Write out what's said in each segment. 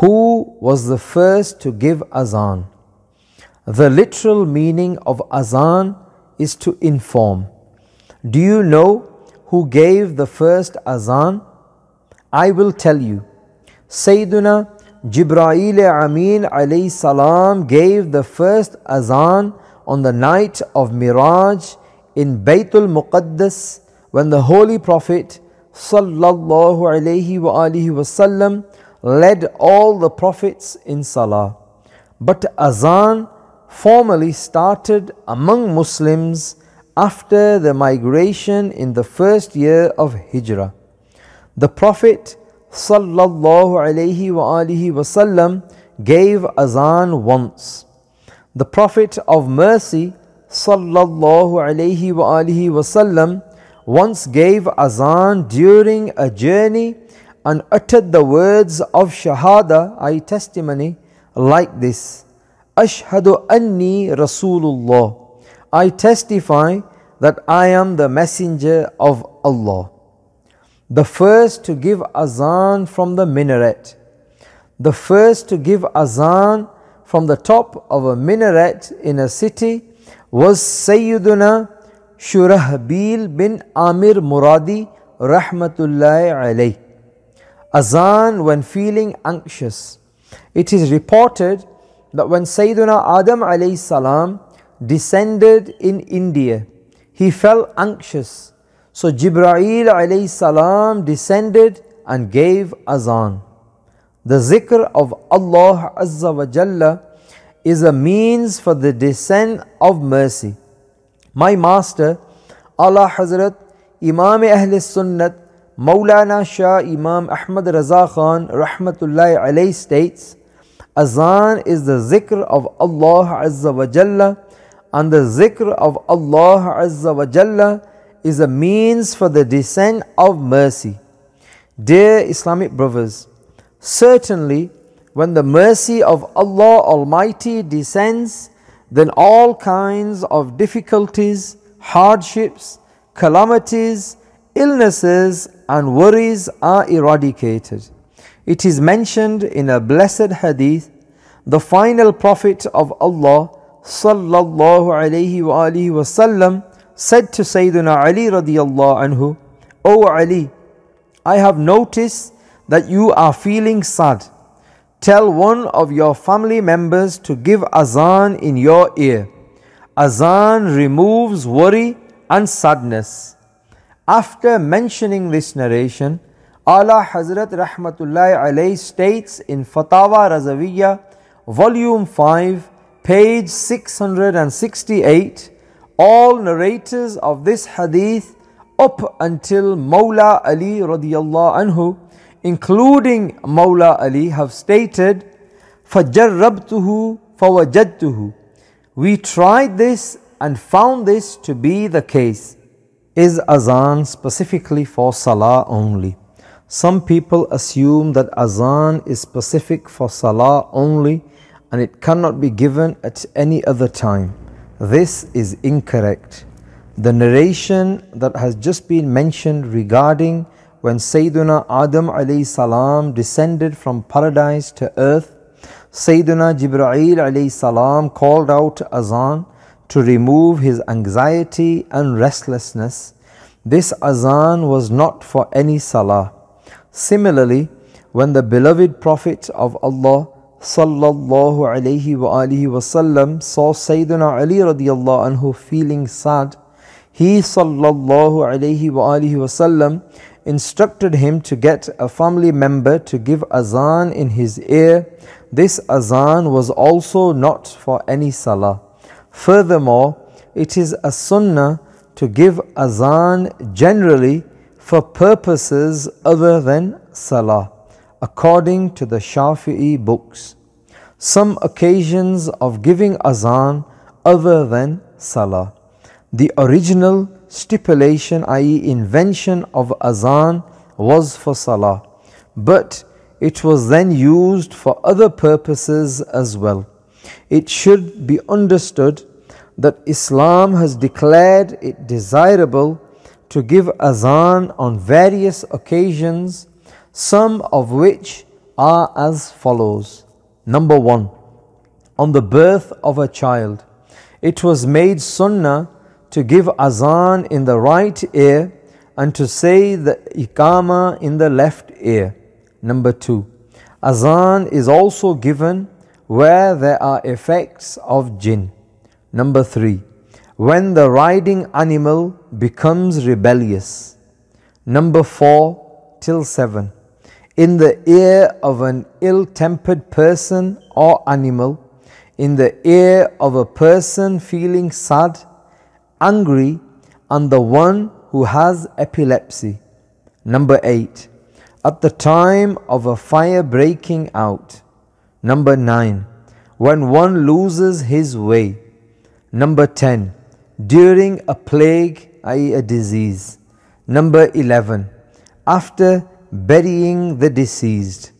Who was the first to give azan? The literal meaning of azan is to inform. Do you know who gave the first azan? I will tell you. Sayyiduna Jibra'il Amin alayhi salam gave the first azan on the night of Miraj in Baytul Muqaddas when the Holy Prophet sallallahu alayhi wa alihi wasallam led all the prophets in salah. But azan formally started among Muslims after the migration in the first year of Hijrah. The Prophet wasallam gave azan once. The Prophet of mercy wasallam once gave azan during a journey and uttered the words of shahada, I testimony, like this. Ashhadu anni Rasulullah. I testify that I am the messenger of Allah. The first to give azan from the minaret. The first to give azan from the top of a minaret in a city was Sayyiduna Shurahbil bin Amir Muradi rahmatullahi alayh. Azan when feeling anxious. It is reported that when Sayyiduna Adam alayhi salam descended in India, he felt anxious. So Jibreel alayhi salam descended and gave azan. The zikr of Allah Azza wa Jalla is a means for the descent of mercy. My master, A'la Hazrat, Imam Ahl Sunnat, Maulana Shah Imam Ahmad Raza Khan Rahmatullahi alayhi states, Azan is the zikr of Allah Azza wa Jalla and the zikr of Allah Azza wa Jalla is a means for the descent of mercy. Dear Islamic brothers, certainly when the mercy of Allah Almighty descends, then all kinds of difficulties, hardships, calamities, illnesses, and worries are eradicated. It is mentioned in a blessed hadith, the final prophet of Allah sallallahu alayhi wa alihi wasallam said to Sayyidina Ali radiyallahu anhu, O Ali, I have noticed that you are feeling sad. Tell one of your family members to give azan in your ear. Azan removes worry and sadness. After mentioning this narration, A'la Hazrat Rahmatullahi Alayh states in Fatawa Razaviya, volume 5, page 668, all narrators of this hadith up until Mawla Ali radiallahu anhu, including Mawla Ali, have stated, فَجَرَّبْتُهُ فَوَجَدْتُهُ We tried this and found this to be the case. Is azan specifically for salah only? Some people assume that azan is specific for salah only and it cannot be given at any other time. This is incorrect. The narration that has just been mentioned regarding when Sayyiduna Adam alayhi salam descended from paradise to earth, Sayyiduna Jibreel alayhi salam called out azan to remove his anxiety and restlessness. This azan was not for any salah. Similarly, when the beloved Prophet of Allah sallallahu alayhi wa alihi wasallam saw Sayyidina Ali radiallahu anhu feeling sad, he sallallahu alayhi wa alihi wasallam instructed him to get a family member to give azan in his ear. This azan was also not for any salah. Furthermore, it is a sunnah to give azan generally for purposes other than salah according to the Shafi'i books. Some occasions of giving azan other than salah. The original stipulation, i.e., invention of azan, was for salah, but it was then used for other purposes as well. It should be understood that Islam has declared it desirable to give azan on various occasions some of which are as follows. Number one, on the birth of a child, it was made sunnah to give azan in the right ear and to say the ikama in the left ear. Number two, azan is also given where there are effects of jinn. Number three, when the riding animal becomes rebellious. Number four till seven, in the ear of an ill tempered person or animal, in the ear of a person feeling sad, angry, and the one who has epilepsy. Number eight, at the time of a fire breaking out. Number nine, when one loses his way. Number 10, during a plague, i.e., a disease. Number 11, after burying the deceased.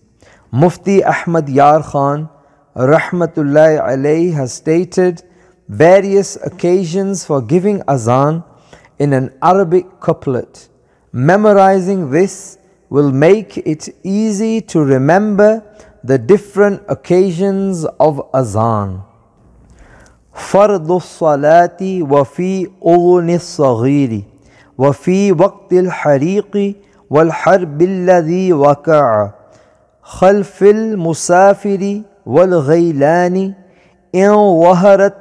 Mufti Ahmad Yar Khan, Rahmatullahi alayhi, has stated various occasions for giving azan in an Arabic couplet. Memorizing this will make it easy to remember the different occasions of azan. فرض الصلاة وفي أذن الصغير وفي وقت الحريق والحرب الذي وقع خلف المسافر والغيلان إن ظهرت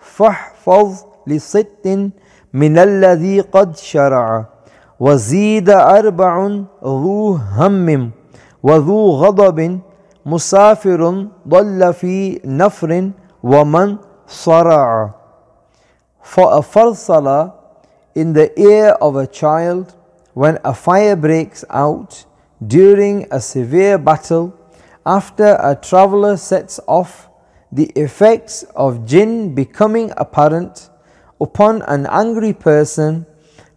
فاحفظ لست من الذي قد شرع وزيد أربع ذو هم وذو غضب musafirun dalla fi nafrin wa man sara'a. For a fard in the ear of a child when a fire breaks out during a severe battle after a traveler sets off the effects of jinn becoming apparent upon an angry person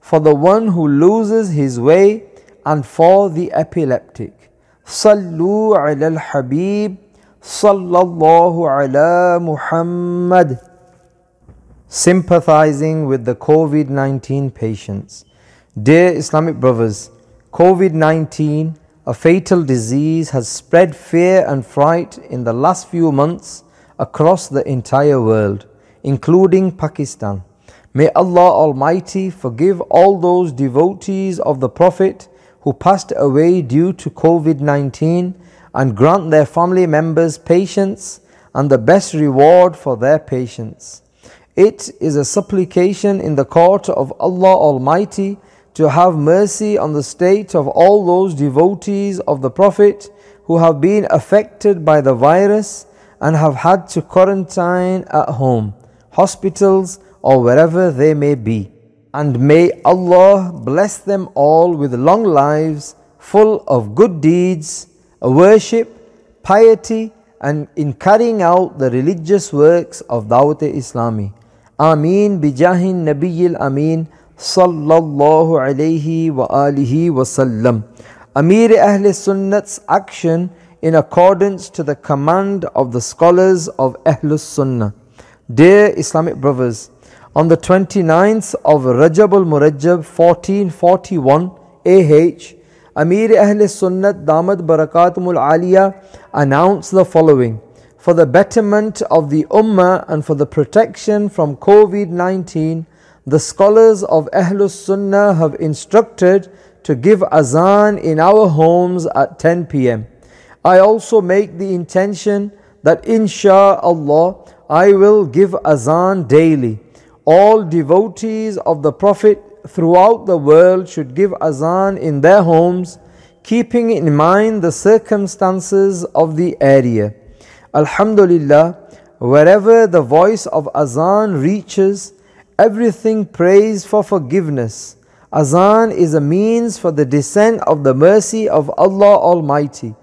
for the one who loses his way and for the epileptic. صلوا على الحبيب صلى الله على محمد Sympathizing with the COVID 19 patients. Dear Islamic brothers, COVID 19, a fatal disease, has spread fear and fright in the last few months across the entire world, including Pakistan. May Allah Almighty forgive all those devotees of the Prophet who passed away due to COVID 19 and grant their family members patience and the best reward for their patience. It is a supplication in the court of Allah Almighty to have mercy on the state of all those devotees of the Prophet who have been affected by the virus and have had to quarantine at home, hospitals, or wherever they may be. And may Allah bless them all with long lives full of good deeds, worship, piety, and in carrying out the religious works of Dawat Islami. Ameen bijahin Nabiyil Ameen sallallahu alayhi wa alihi wasallam. Amir Ahl Sunnat's action in accordance to the command of the scholars of Ahl Sunnah. Dear Islamic brothers, on the 29th of Rajab al Murajjab 1441 AH, Amir Ahl Sunnat Damad Barakatumul Aliyah announced the following For the betterment of the Ummah and for the protection from COVID 19, the scholars of Ahl Sunnah have instructed to give azan in our homes at 10 pm. I also make the intention that insha'Allah I will give azan daily all devotees of the Prophet throughout the world should give azan in their homes, keeping in mind the circumstances of the area. Alhamdulillah, wherever the voice of azan reaches, everything prays for forgiveness. Azan is a means for the descent of the mercy of Allah Almighty.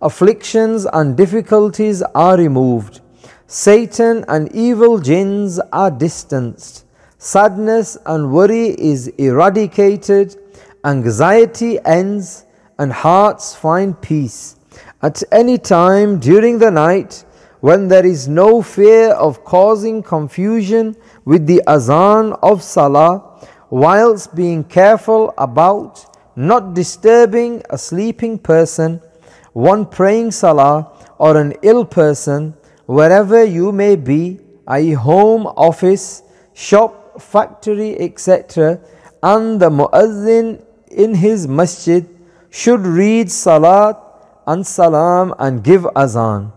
Afflictions and difficulties are removed. Satan and evil jinns are distanced. Sadness and worry is eradicated. Anxiety ends and hearts find peace. At any time during the night, when there is no fear of causing confusion with the azan of salah, whilst being careful about not disturbing a sleeping person, one praying salah or an ill person, wherever you may be, i.e., home, office, shop, factory, etc., and the muazzin in his masjid should read salat and salam and give azan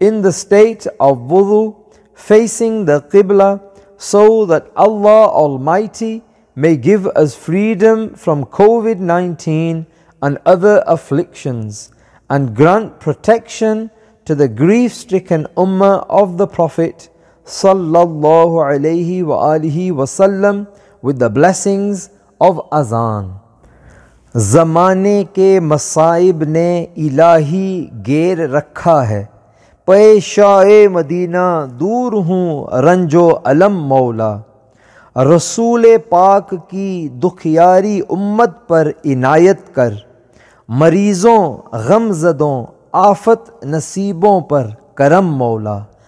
in the state of wudu facing the qibla so that Allah Almighty may give us freedom from COVID 19 and other afflictions and grant protection to the grief stricken اما of the prophet صلی اللہ علیہ وآلہ وسلم with the blessings of اذان زمانے کے مصائب نے الہی گیر رکھا ہے۔ پے شاہ مدینہ دور ہوں رنج و علم مولا۔ رسول پاک کی دکھیاری امت پر عنایت کر۔ مریضوں غم زدوں آفت نصیبوں پر کرم مولا۔